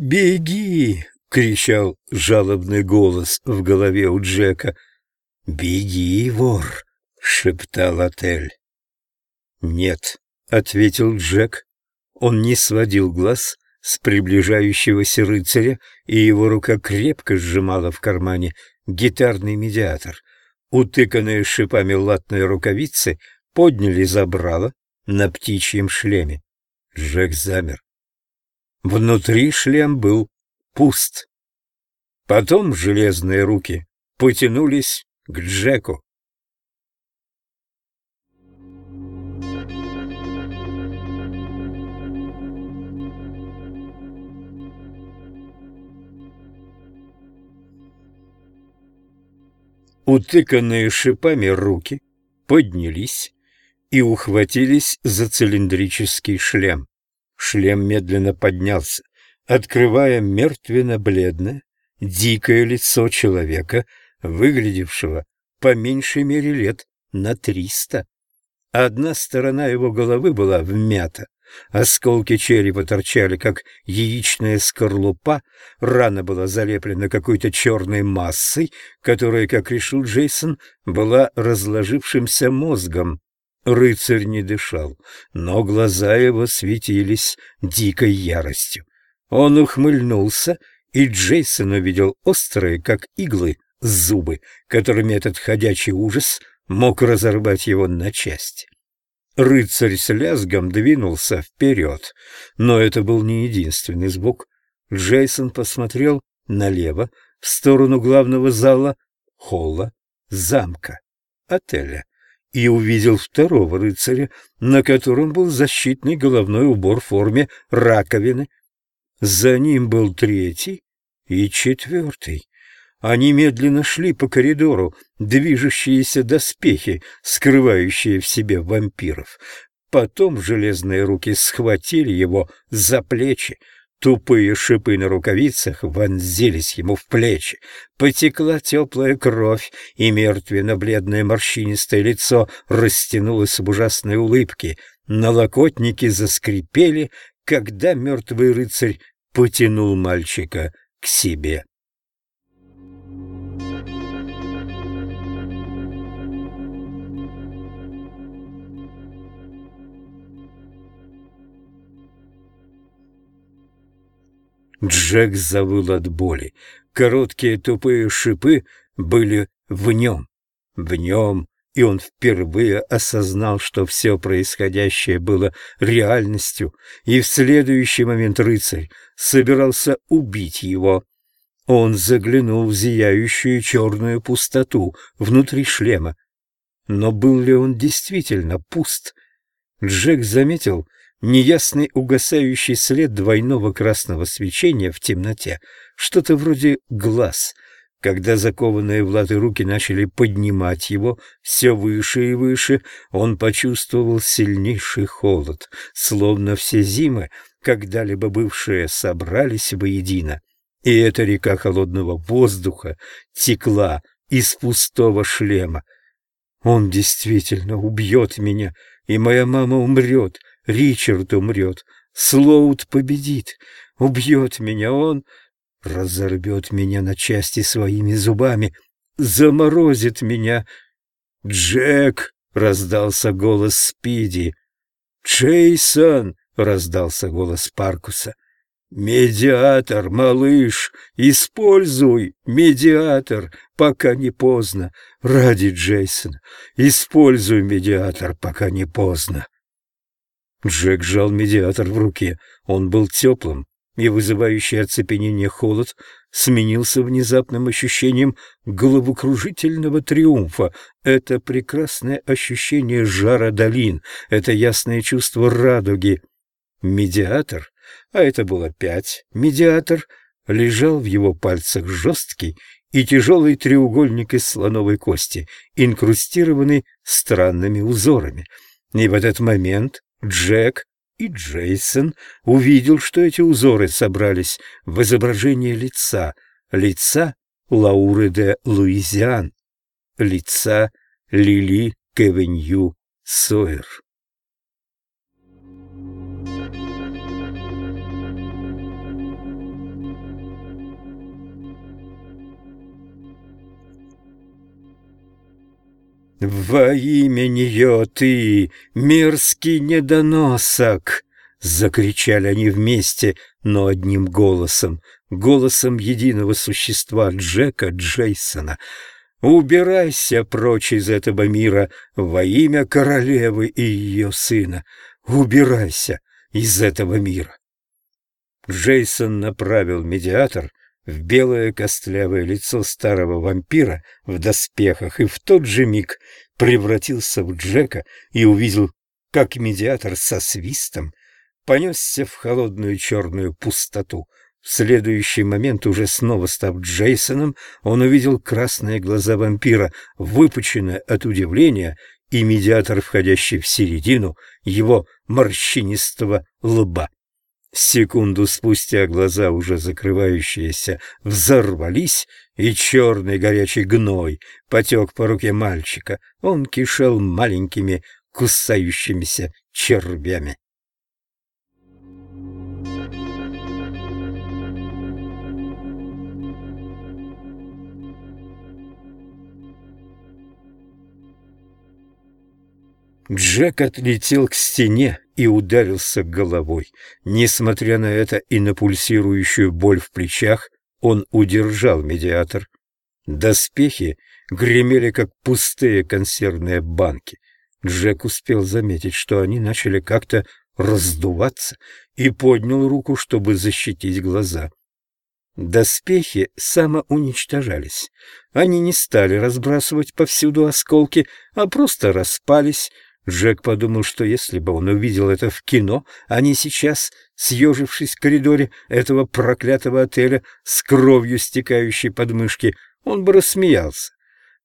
«Беги!» — кричал жалобный голос в голове у Джека. «Беги, вор!» — шептал отель. «Нет», — ответил Джек. Он не сводил глаз с приближающегося рыцаря, и его рука крепко сжимала в кармане гитарный медиатор. Утыканные шипами латные рукавицы подняли забрало на птичьем шлеме. Джек замер. Внутри шлем был пуст. Потом железные руки потянулись к Джеку. Утыканные шипами руки поднялись и ухватились за цилиндрический шлем. Шлем медленно поднялся, открывая мертвенно-бледное, дикое лицо человека, выглядевшего по меньшей мере лет на триста. Одна сторона его головы была вмята, Осколки черепа торчали, как яичная скорлупа, рана была залеплена какой-то черной массой, которая, как решил Джейсон, была разложившимся мозгом. Рыцарь не дышал, но глаза его светились дикой яростью. Он ухмыльнулся, и Джейсон увидел острые, как иглы, зубы, которыми этот ходячий ужас мог разорвать его на части. Рыцарь с лязгом двинулся вперед, но это был не единственный звук. Джейсон посмотрел налево, в сторону главного зала, холла, замка, отеля, и увидел второго рыцаря, на котором был защитный головной убор в форме раковины. За ним был третий и четвертый. Они медленно шли по коридору, движущиеся доспехи, скрывающие в себе вампиров. Потом железные руки схватили его за плечи, Тупые шипы на рукавицах вонзились ему в плечи. Потекла теплая кровь, и мертвенно-бледное морщинистое лицо растянулось в ужасной улыбке. Налокотники заскрипели, когда мертвый рыцарь потянул мальчика к себе. Джек завыл от боли. Короткие тупые шипы были в нем. В нем, и он впервые осознал, что все происходящее было реальностью, и в следующий момент рыцарь собирался убить его. Он заглянул в зияющую черную пустоту внутри шлема. Но был ли он действительно пуст? Джек заметил, неясный угасающий след двойного красного свечения в темноте, что-то вроде глаз. Когда закованные в латы руки начали поднимать его все выше и выше, он почувствовал сильнейший холод, словно все зимы, когда-либо бывшие, собрались воедино. И эта река холодного воздуха текла из пустого шлема. Он действительно убьет меня, и моя мама умрет, Ричард умрет, Слоут победит, убьет меня он, разорвет меня на части своими зубами, заморозит меня. «Джек!» — раздался голос Спиди. «Джейсон!» — раздался голос Паркуса. «Медиатор, малыш, используй медиатор, пока не поздно. Ради Джейсона, используй медиатор, пока не поздно». Джек сжал медиатор в руке. Он был теплым, и вызывающий оцепенение холод сменился внезапным ощущением головокружительного триумфа. Это прекрасное ощущение жара долин, это ясное чувство радуги. Медиатор, а это было пять, медиатор, лежал в его пальцах жесткий и тяжелый треугольник из слоновой кости, инкрустированный странными узорами. И в этот момент Джек и Джейсон увидел, что эти узоры собрались в изображение лица, лица Лауры де Луизиан, лица Лили Кевенью Сойер. «Во имя нее ты, мерзкий недоносок!» Закричали они вместе, но одним голосом, голосом единого существа Джека Джейсона. «Убирайся прочь из этого мира во имя королевы и ее сына! Убирайся из этого мира!» Джейсон направил медиатор в белое костлявое лицо старого вампира в доспехах и в тот же миг превратился в Джека и увидел, как медиатор со свистом понесся в холодную черную пустоту. В следующий момент, уже снова став Джейсоном, он увидел красные глаза вампира, выпученные от удивления, и медиатор, входящий в середину его морщинистого лба. Секунду спустя глаза, уже закрывающиеся, взорвались, и черный горячий гной потек по руке мальчика. Он кишел маленькими кусающимися червями. Джек отлетел к стене и ударился головой. Несмотря на это и на пульсирующую боль в плечах, он удержал медиатор. Доспехи гремели, как пустые консервные банки. Джек успел заметить, что они начали как-то раздуваться, и поднял руку, чтобы защитить глаза. Доспехи самоуничтожались. Они не стали разбрасывать повсюду осколки, а просто распались, Джек подумал, что если бы он увидел это в кино, а не сейчас, съежившись в коридоре этого проклятого отеля с кровью стекающей под мышки, он бы рассмеялся.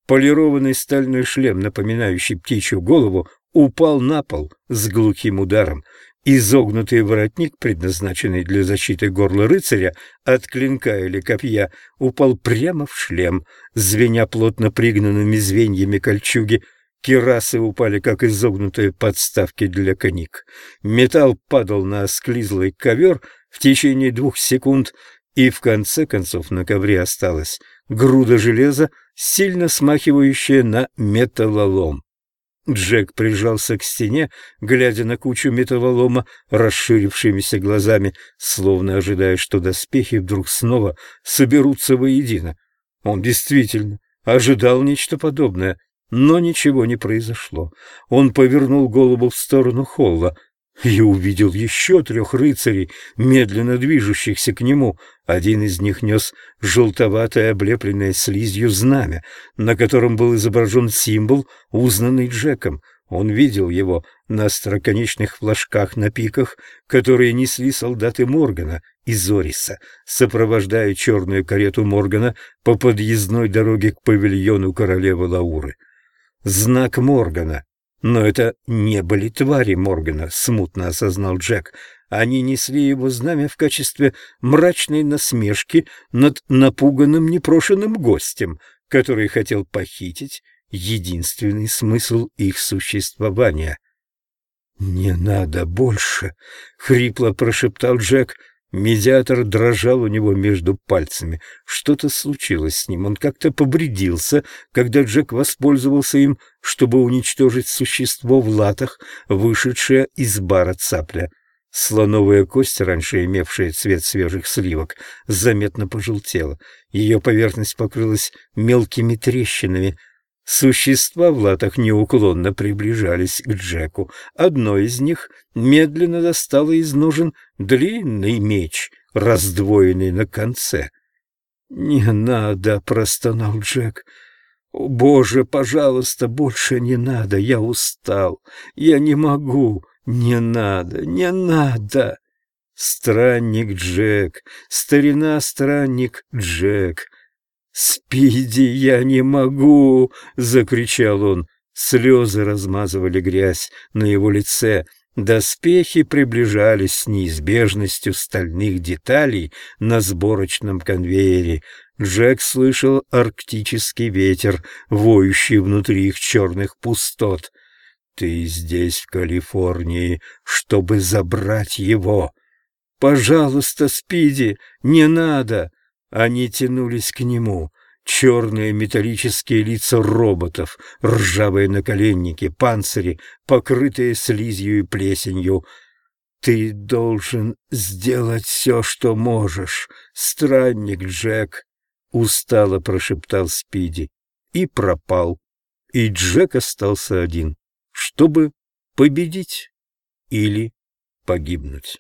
Полированный стальной шлем, напоминающий птичью голову, упал на пол с глухим ударом. Изогнутый воротник, предназначенный для защиты горла рыцаря от клинка или копья, упал прямо в шлем, звеня плотно пригнанными звеньями кольчуги — Кирасы упали, как изогнутые подставки для книг. Металл падал на осклизлый ковер в течение двух секунд, и в конце концов на ковре осталась груда железа, сильно смахивающая на металлолом. Джек прижался к стене, глядя на кучу металлолома расширившимися глазами, словно ожидая, что доспехи вдруг снова соберутся воедино. Он действительно ожидал нечто подобное, но ничего не произошло. Он повернул голову в сторону холла и увидел еще трех рыцарей, медленно движущихся к нему. Один из них нес желтоватое, облепленное слизью знамя, на котором был изображен символ, узнанный Джеком. Он видел его на остроконечных флажках на пиках, которые несли солдаты Моргана из Ориса, сопровождая черную карету Моргана по подъездной дороге к павильону королевы Лауры знак Моргана. Но это не были твари Моргана, смутно осознал Джек. Они несли его знамя в качестве мрачной насмешки над напуганным непрошенным гостем, который хотел похитить единственный смысл их существования. «Не надо больше!» — хрипло прошептал Джек, Медиатор дрожал у него между пальцами. Что-то случилось с ним. Он как-то побредился, когда Джек воспользовался им, чтобы уничтожить существо в латах, вышедшее из бара цапля. Слоновая кость, раньше имевшая цвет свежих сливок, заметно пожелтела. Ее поверхность покрылась мелкими трещинами — Существа в латах неуклонно приближались к Джеку. Одно из них медленно достало из ножен длинный меч, раздвоенный на конце. «Не надо!» — простонал Джек. «О, Боже, пожалуйста, больше не надо! Я устал! Я не могу! Не надо! Не надо!» Странник Джек, старина-странник Джек, «Спиди, я не могу!» — закричал он. Слезы размазывали грязь на его лице. Доспехи приближались с неизбежностью стальных деталей на сборочном конвейере. Джек слышал арктический ветер, воющий внутри их черных пустот. «Ты здесь, в Калифорнии, чтобы забрать его!» «Пожалуйста, Спиди, не надо!» Они тянулись к нему, черные металлические лица роботов, ржавые наколенники, панцири, покрытые слизью и плесенью. «Ты должен сделать все, что можешь, странник Джек», — устало прошептал Спиди и пропал. И Джек остался один, чтобы победить или погибнуть.